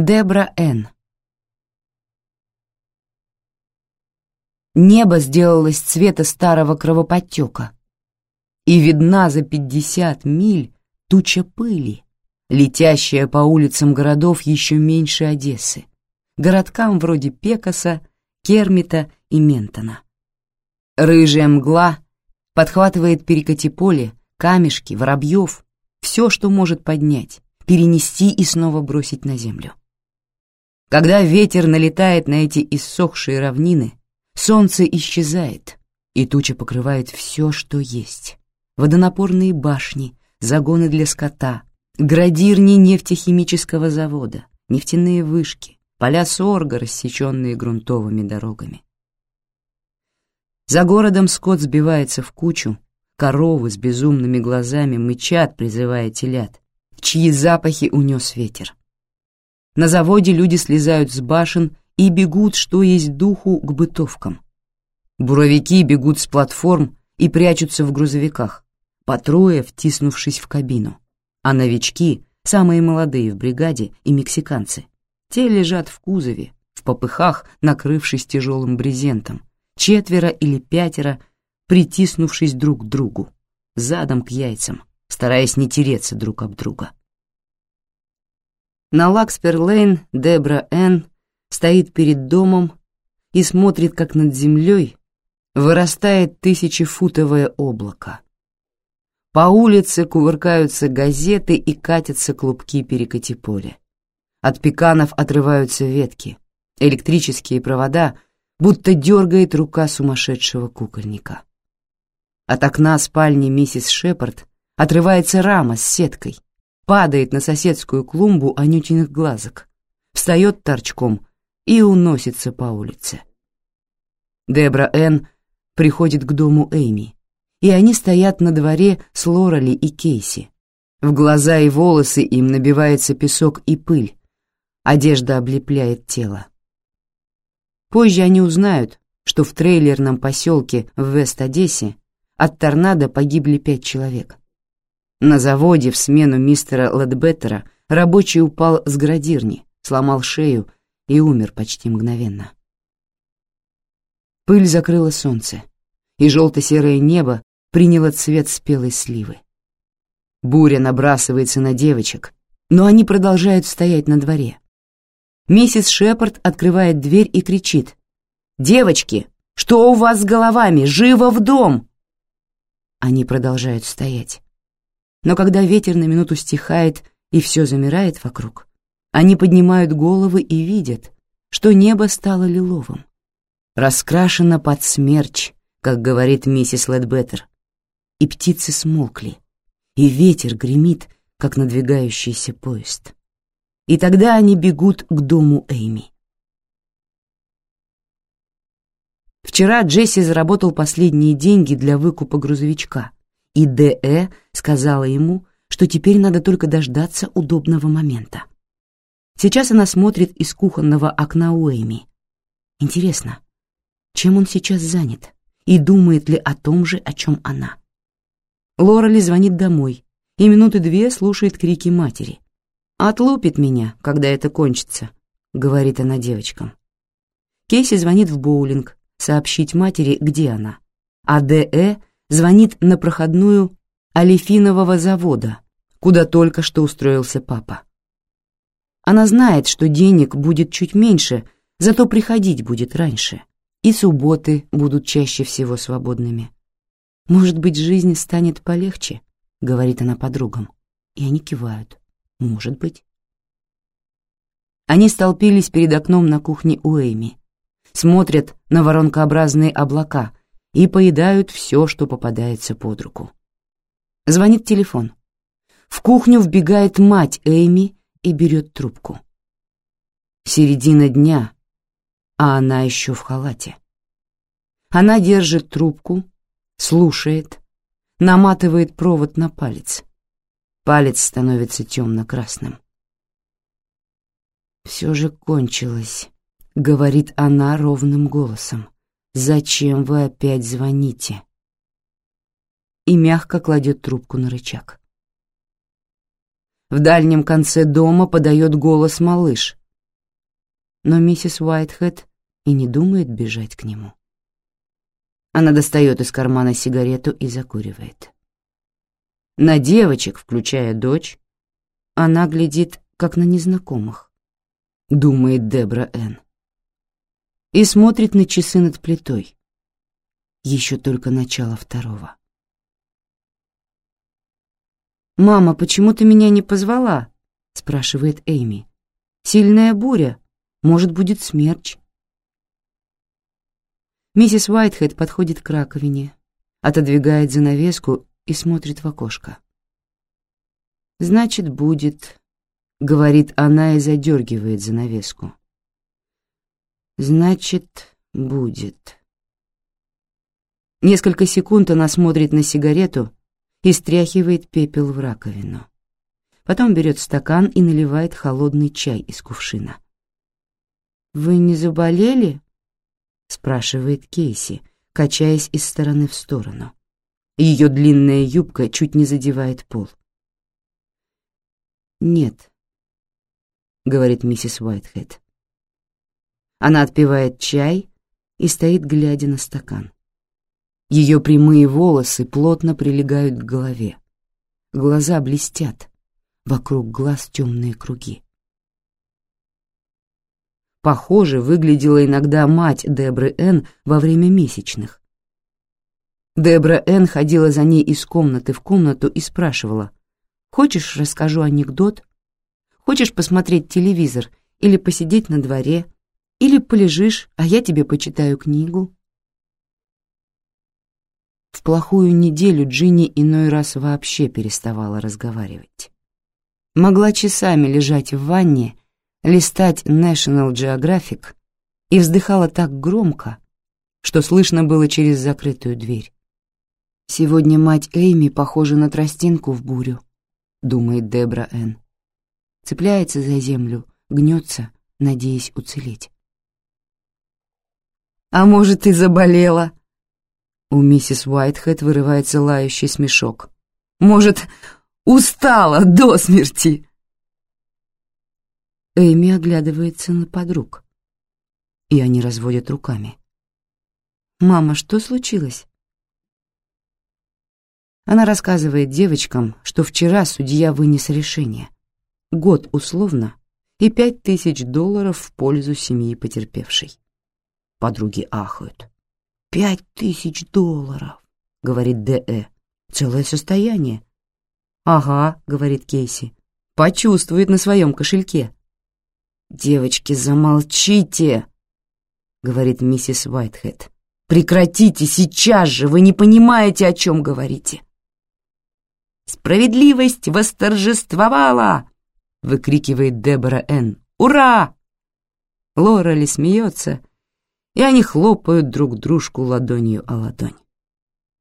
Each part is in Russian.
Дебра Н. Небо сделалось цвета старого кровоподтека, и видна за пятьдесят миль туча пыли, летящая по улицам городов еще меньше Одессы, городкам вроде Пекаса, Кермита и Ментона. Рыжая мгла подхватывает перекати поле, камешки, воробьев, все, что может поднять, перенести и снова бросить на землю. Когда ветер налетает на эти иссохшие равнины, солнце исчезает, и туча покрывает все, что есть. Водонапорные башни, загоны для скота, градирни нефтехимического завода, нефтяные вышки, поля сорга, рассеченные грунтовыми дорогами. За городом скот сбивается в кучу, коровы с безумными глазами мычат, призывая телят, чьи запахи унес ветер. На заводе люди слезают с башен и бегут, что есть духу, к бытовкам. Буровики бегут с платформ и прячутся в грузовиках, по трое втиснувшись в кабину. А новички, самые молодые в бригаде и мексиканцы, те лежат в кузове, в попыхах, накрывшись тяжелым брезентом, четверо или пятеро, притиснувшись друг к другу, задом к яйцам, стараясь не тереться друг об друга. На Лакспер-Лейн Дебра Н. стоит перед домом и смотрит, как над землей вырастает тысячефутовое облако. По улице кувыркаются газеты и катятся клубки перекати поля. От пеканов отрываются ветки, электрические провода, будто дергает рука сумасшедшего кукольника. От окна спальни миссис Шепард отрывается рама с сеткой, падает на соседскую клумбу анютиных глазок, встает торчком и уносится по улице. Дебра Н. приходит к дому Эйми, и они стоят на дворе с Лорали и Кейси. В глаза и волосы им набивается песок и пыль, одежда облепляет тело. Позже они узнают, что в трейлерном поселке в Вест-Одессе от торнадо погибли пять человек. На заводе в смену мистера Ледбеттера рабочий упал с градирни, сломал шею и умер почти мгновенно. Пыль закрыла солнце, и желто-серое небо приняло цвет спелой сливы. Буря набрасывается на девочек, но они продолжают стоять на дворе. Миссис Шепард открывает дверь и кричит. «Девочки, что у вас с головами? Живо в дом!» Они продолжают стоять но когда ветер на минуту стихает и все замирает вокруг, они поднимают головы и видят, что небо стало лиловым. Раскрашено под смерч, как говорит миссис Ледбеттер, и птицы смолкли, и ветер гремит, как надвигающийся поезд. И тогда они бегут к дому Эйми. Вчера Джесси заработал последние деньги для выкупа грузовичка — и Д.Э. сказала ему, что теперь надо только дождаться удобного момента. Сейчас она смотрит из кухонного окна Уэйми. Интересно, чем он сейчас занят и думает ли о том же, о чем она? Лорали звонит домой и минуты две слушает крики матери. «Отлупит меня, когда это кончится», — говорит она девочкам. Кейси звонит в боулинг, сообщить матери, где она, а Д.Э звонит на проходную алифинового завода, куда только что устроился папа. Она знает, что денег будет чуть меньше, зато приходить будет раньше, и субботы будут чаще всего свободными. «Может быть, жизнь станет полегче?» — говорит она подругам, и они кивают. «Может быть». Они столпились перед окном на кухне у Эйми, смотрят на воронкообразные облака, и поедают все, что попадается под руку. Звонит телефон. В кухню вбегает мать Эйми и берет трубку. Середина дня, а она еще в халате. Она держит трубку, слушает, наматывает провод на палец. Палец становится темно-красным. «Все же кончилось», — говорит она ровным голосом. «Зачем вы опять звоните?» И мягко кладет трубку на рычаг. В дальнем конце дома подает голос малыш, но миссис Уайтхед и не думает бежать к нему. Она достает из кармана сигарету и закуривает. На девочек, включая дочь, она глядит, как на незнакомых, думает Дебра Энн. И смотрит на часы над плитой. Еще только начало второго. «Мама, почему ты меня не позвала?» — спрашивает Эйми. «Сильная буря. Может, будет смерч». Миссис Уайтхед подходит к раковине, отодвигает занавеску и смотрит в окошко. «Значит, будет», — говорит она и задергивает занавеску. «Значит, будет». Несколько секунд она смотрит на сигарету и стряхивает пепел в раковину. Потом берет стакан и наливает холодный чай из кувшина. «Вы не заболели?» — спрашивает Кейси, качаясь из стороны в сторону. Ее длинная юбка чуть не задевает пол. «Нет», — говорит миссис Уайтхед. Она отпивает чай и стоит, глядя на стакан. Ее прямые волосы плотно прилегают к голове. Глаза блестят, вокруг глаз темные круги. Похоже, выглядела иногда мать Дебры Н во время месячных, Дебра Н. ходила за ней из комнаты в комнату и спрашивала, «Хочешь, расскажу анекдот? Хочешь посмотреть телевизор или посидеть на дворе? Или полежишь, а я тебе почитаю книгу?» В плохую неделю Джинни иной раз вообще переставала разговаривать. Могла часами лежать в ванне, листать National Geographic и вздыхала так громко, что слышно было через закрытую дверь. «Сегодня мать Эйми похожа на тростинку в бурю», — думает Дебра Энн. Цепляется за землю, гнется, надеясь уцелеть. «А может, и заболела?» У миссис Уайтхед вырывается лающий смешок. «Может, устала до смерти?» Эйми оглядывается на подруг, и они разводят руками. «Мама, что случилось?» Она рассказывает девочкам, что вчера судья вынес решение. Год условно и пять тысяч долларов в пользу семьи потерпевшей. Подруги ахают. «Пять тысяч долларов», — говорит Д.Э. «Целое состояние». «Ага», — говорит Кейси. «Почувствует на своем кошельке». «Девочки, замолчите», — говорит миссис Уайтхед. «Прекратите сейчас же, вы не понимаете, о чем говорите». Справедливость восторжествовала!» — выкрикивает Дебора Н. «Ура!» Лорели смеется, и они хлопают друг дружку ладонью о ладонь.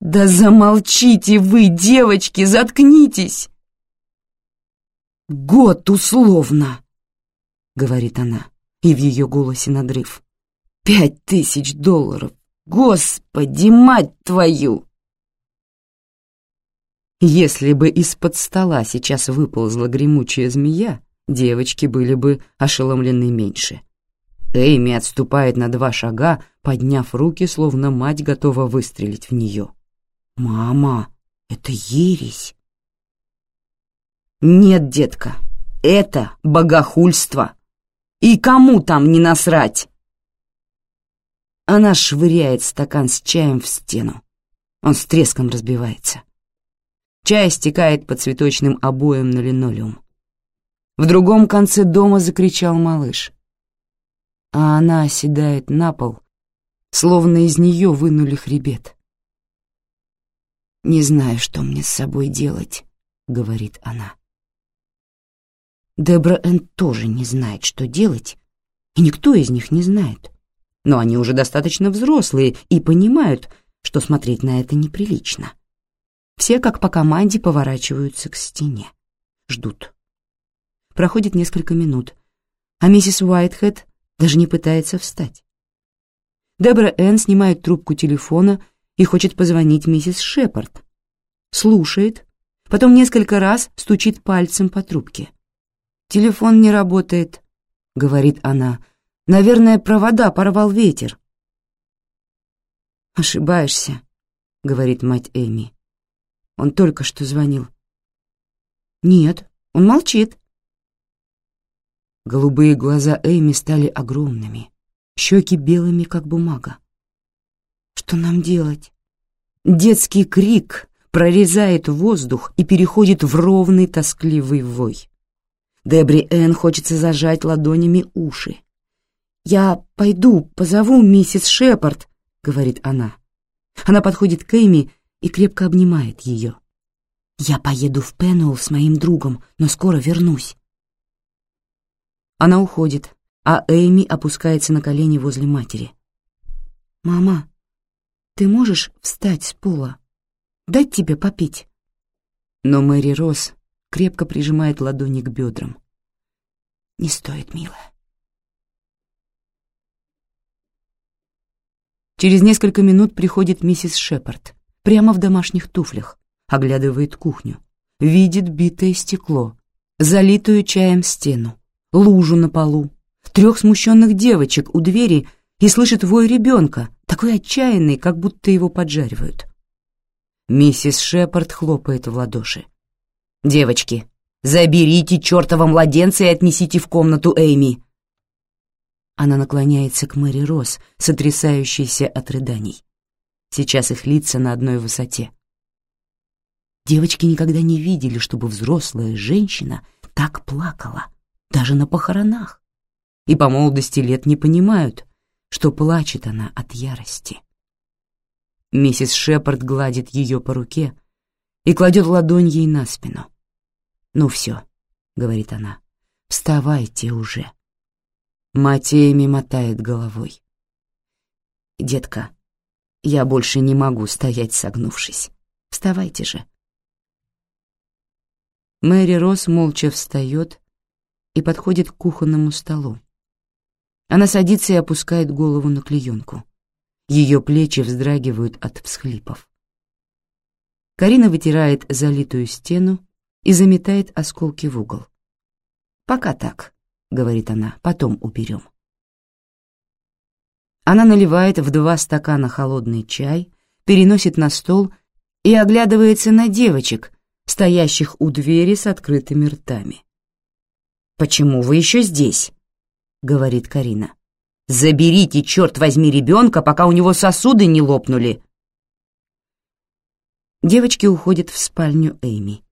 «Да замолчите вы, девочки, заткнитесь!» «Год условно!» — говорит она, и в ее голосе надрыв. «Пять тысяч долларов! Господи, мать твою!» Если бы из-под стола сейчас выползла гремучая змея, девочки были бы ошеломлены меньше. Эйми отступает на два шага, подняв руки, словно мать готова выстрелить в нее. «Мама, это ересь!» «Нет, детка, это богохульство! И кому там не насрать?» Она швыряет стакан с чаем в стену. Он с треском разбивается. Чай стекает по цветочным обоям на линолеум. В другом конце дома закричал малыш. А она оседает на пол, словно из нее вынули хребет. «Не знаю, что мне с собой делать», — говорит она. Дебра Энн тоже не знает, что делать, и никто из них не знает. Но они уже достаточно взрослые и понимают, что смотреть на это неприлично. Все, как по команде, поворачиваются к стене. Ждут. Проходит несколько минут, а миссис Уайтхед даже не пытается встать. Дебра Энн снимает трубку телефона и хочет позвонить миссис Шепард. Слушает, потом несколько раз стучит пальцем по трубке. «Телефон не работает», — говорит она, Наверное, провода порвал ветер. «Ошибаешься», — говорит мать Эми. «Он только что звонил». «Нет, он молчит». Голубые глаза Эми стали огромными, щеки белыми, как бумага. «Что нам делать?» Детский крик прорезает воздух и переходит в ровный тоскливый вой. Дебри Энн хочется зажать ладонями уши. «Я пойду, позову миссис Шепард», — говорит она. Она подходит к Эми и крепко обнимает ее. «Я поеду в Пенуэлл с моим другом, но скоро вернусь». Она уходит, а Эми опускается на колени возле матери. «Мама, ты можешь встать с пола? Дать тебе попить?» Но Мэри Росс крепко прижимает ладони к бедрам. «Не стоит, милая. Через несколько минут приходит миссис Шепард, прямо в домашних туфлях, оглядывает кухню, видит битое стекло, залитую чаем стену, лужу на полу, трех смущенных девочек у двери и слышит вой ребенка, такой отчаянный, как будто его поджаривают. Миссис Шепард хлопает в ладоши. «Девочки, заберите чертова младенца и отнесите в комнату Эйми. Она наклоняется к Мэри Росс, сотрясающейся от рыданий. Сейчас их лица на одной высоте. Девочки никогда не видели, чтобы взрослая женщина так плакала, даже на похоронах. И по молодости лет не понимают, что плачет она от ярости. Миссис Шепард гладит ее по руке и кладет ладонь ей на спину. «Ну все», — говорит она, — «вставайте уже». Мать мотает головой. «Детка, я больше не могу стоять согнувшись. Вставайте же». Мэри Росс молча встает и подходит к кухонному столу. Она садится и опускает голову на клеенку. Ее плечи вздрагивают от всхлипов. Карина вытирает залитую стену и заметает осколки в угол. «Пока так», говорит она, потом уберем. Она наливает в два стакана холодный чай, переносит на стол и оглядывается на девочек, стоящих у двери с открытыми ртами. «Почему вы еще здесь?» — говорит Карина. «Заберите, черт возьми, ребенка, пока у него сосуды не лопнули!» Девочки уходят в спальню Эйми.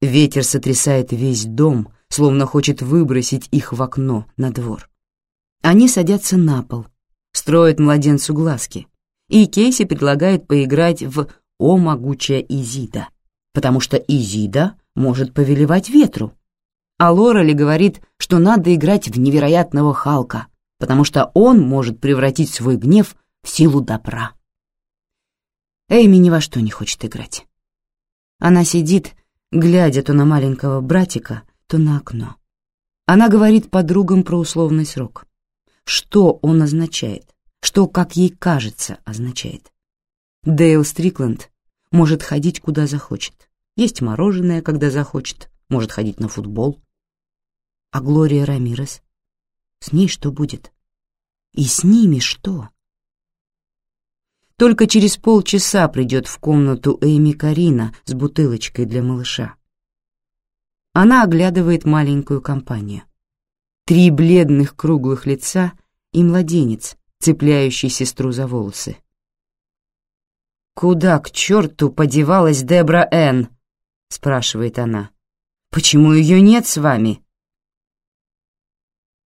Ветер сотрясает весь дом, словно хочет выбросить их в окно на двор. Они садятся на пол, строят младенцу глазки, и Кейси предлагает поиграть в «О, могучая Изида», потому что Изида может повелевать ветру. А Лорели говорит, что надо играть в невероятного Халка, потому что он может превратить свой гнев в силу добра. Эйми ни во что не хочет играть. Она сидит, глядя то на маленького братика, то на окно. Она говорит подругам про условный срок. Что он означает? Что, как ей кажется, означает? Дейл Стрикленд может ходить куда захочет. Есть мороженое, когда захочет. Может ходить на футбол. А Глория Рамирес? С ней что будет? И с ними что? Только через полчаса придет в комнату Эми Карина с бутылочкой для малыша. Она оглядывает маленькую компанию. Три бледных круглых лица и младенец, цепляющий сестру за волосы. «Куда к черту подевалась Дебра Энн?» — спрашивает она. «Почему ее нет с вами?»